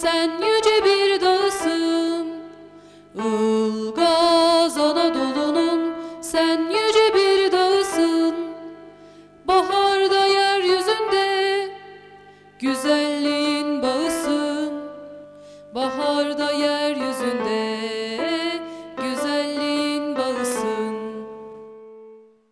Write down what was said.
Sen yüce bir dağısın. Ilgaz Anadolu'nun Sen yüce bir dağısın. Baharda yeryüzünde Güzelliğin bağısın. Baharda yeryüzünde